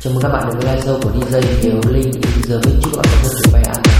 Chào mừng các bạn đến với live show của DJ Kiều Linh. Giờ mình chúc các bạn có một chuyến bay an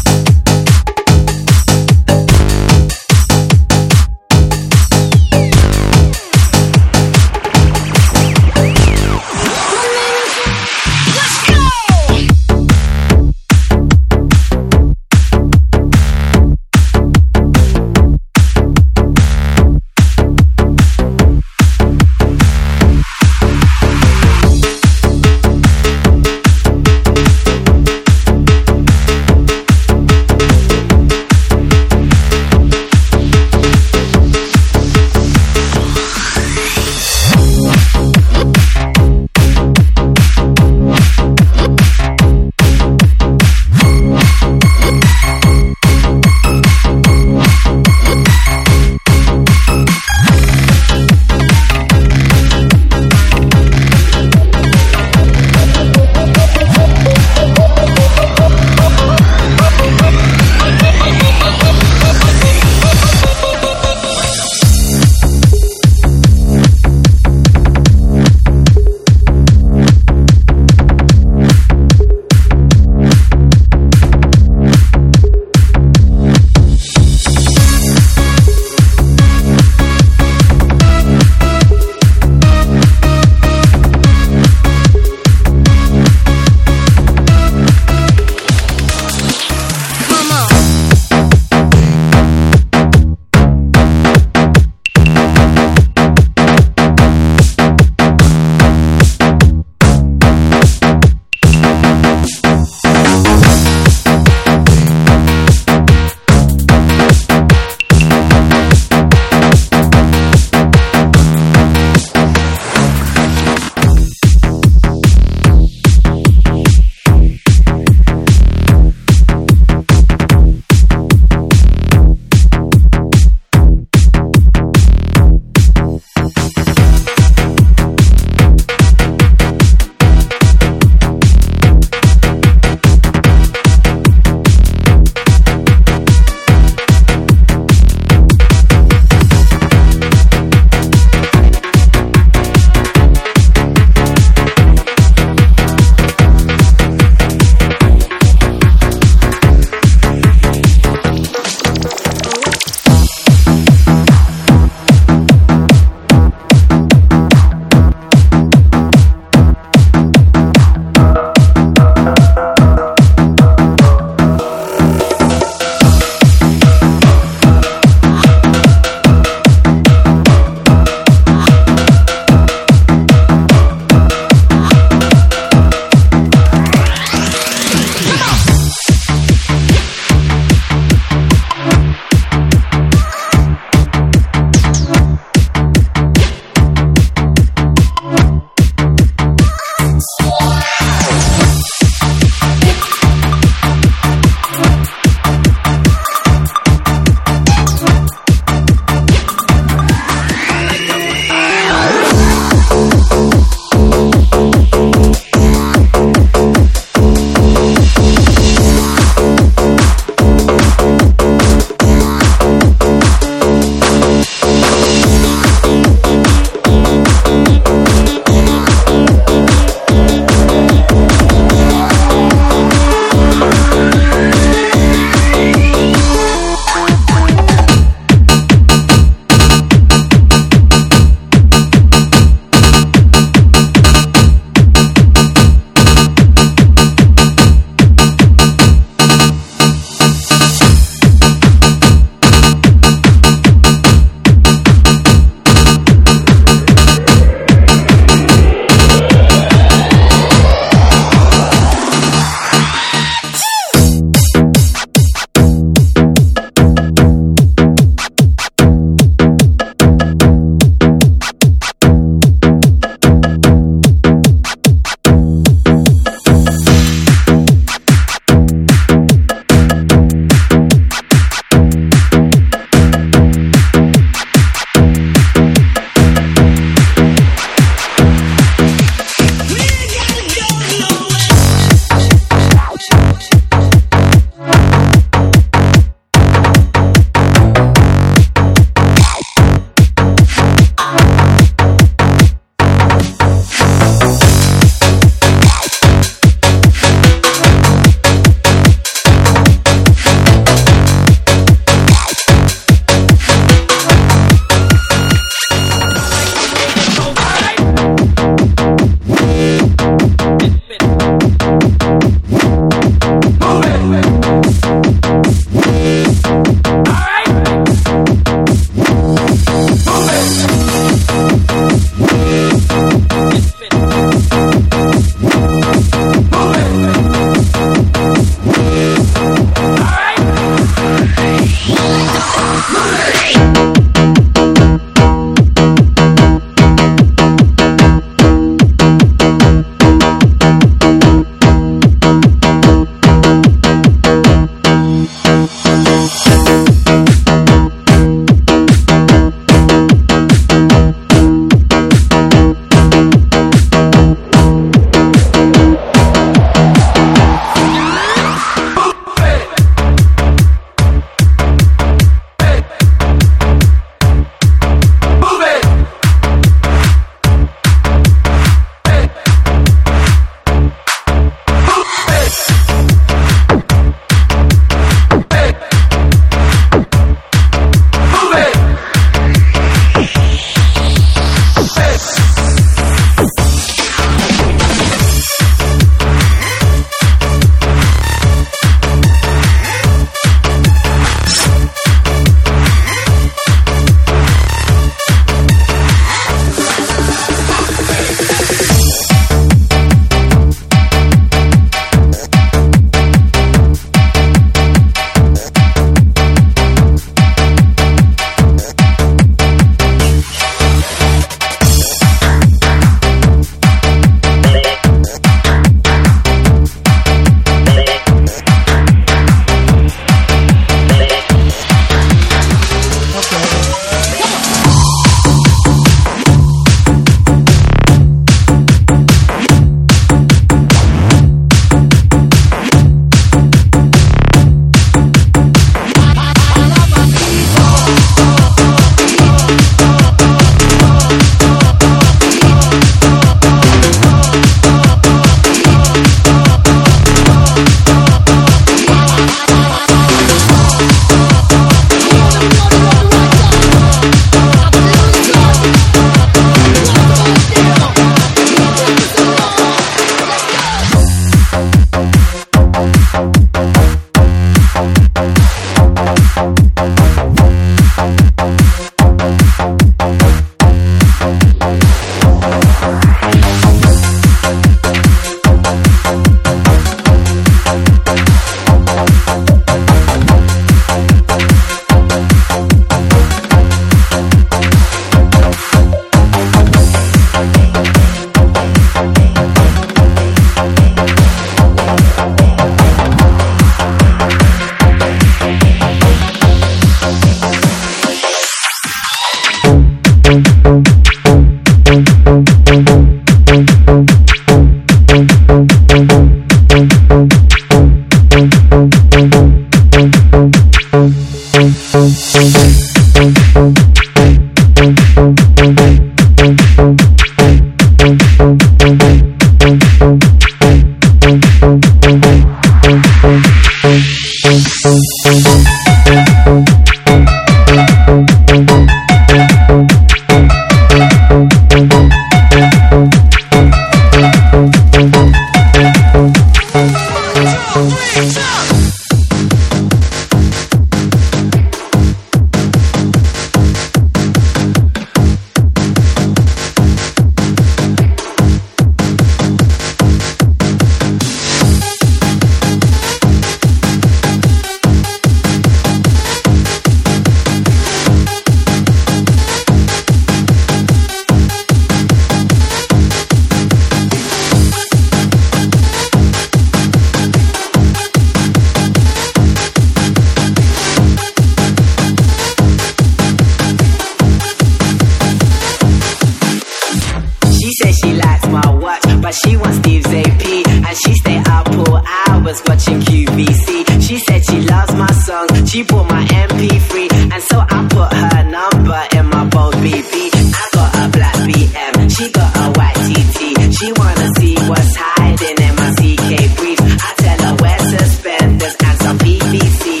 ABC.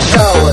show.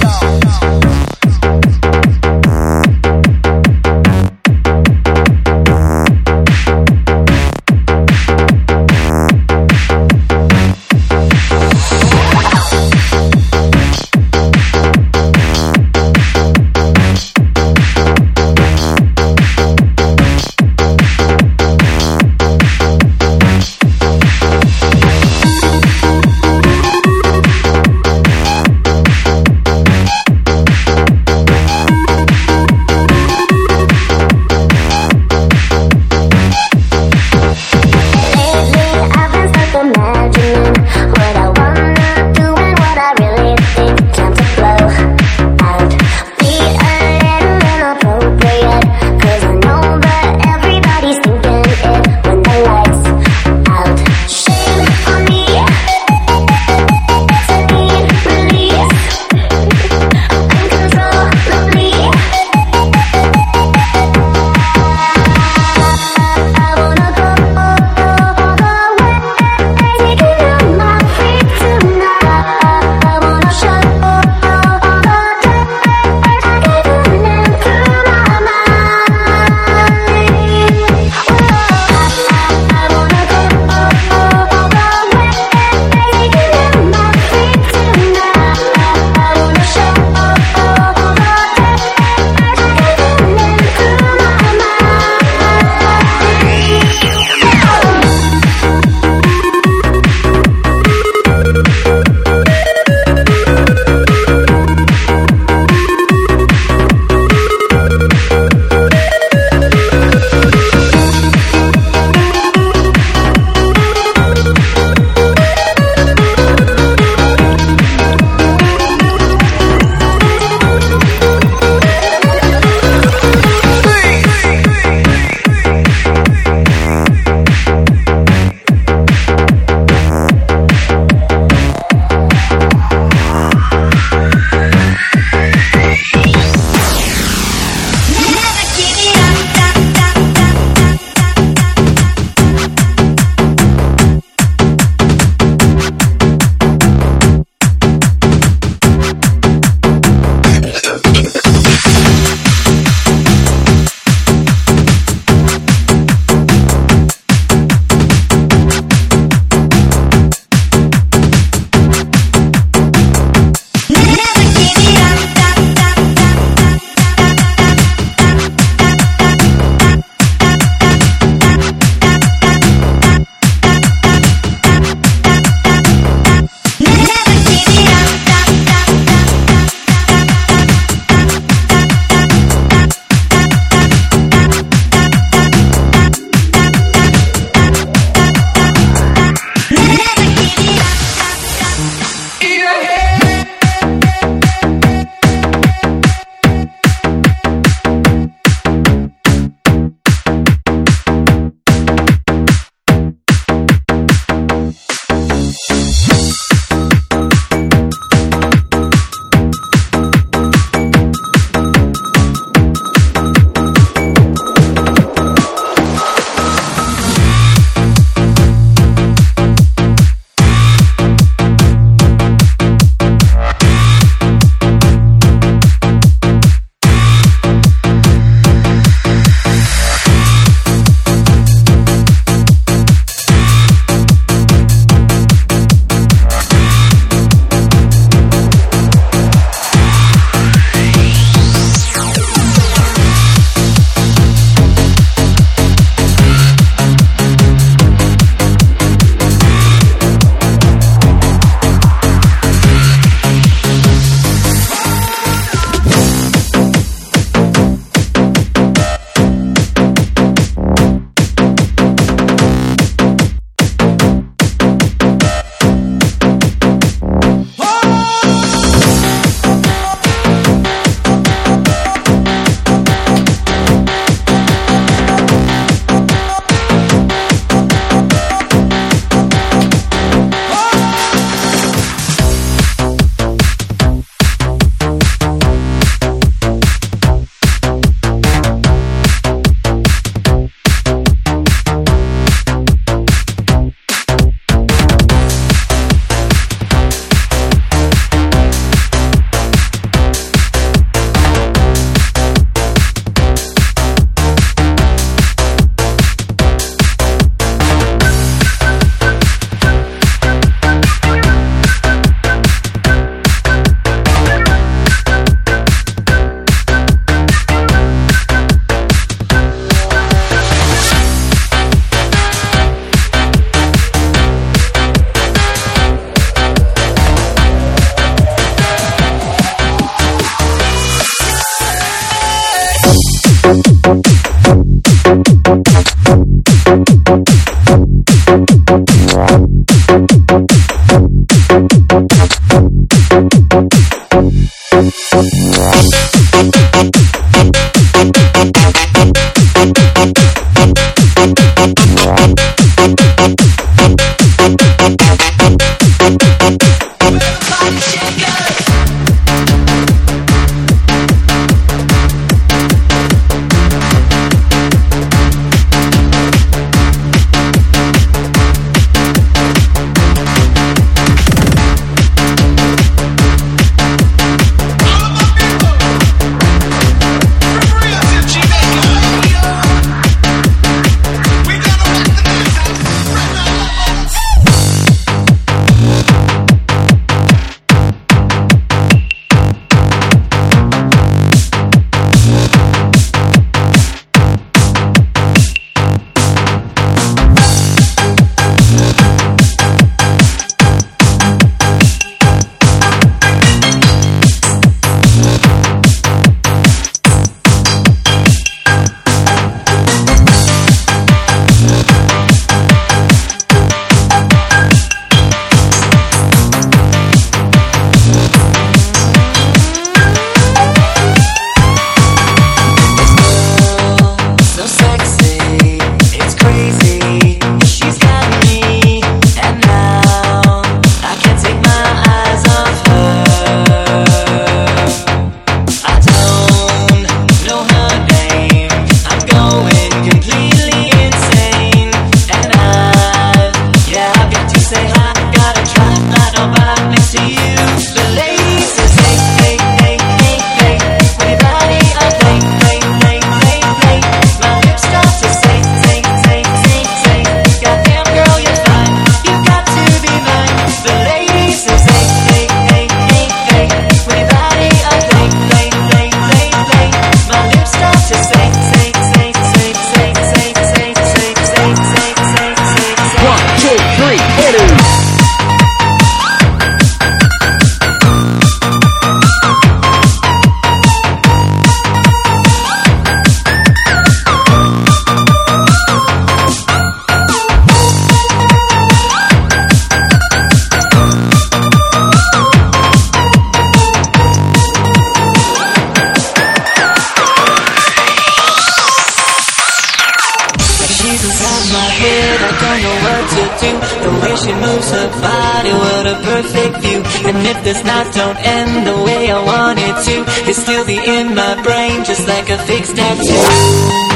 still be in my brain, just like a fixed tattoo.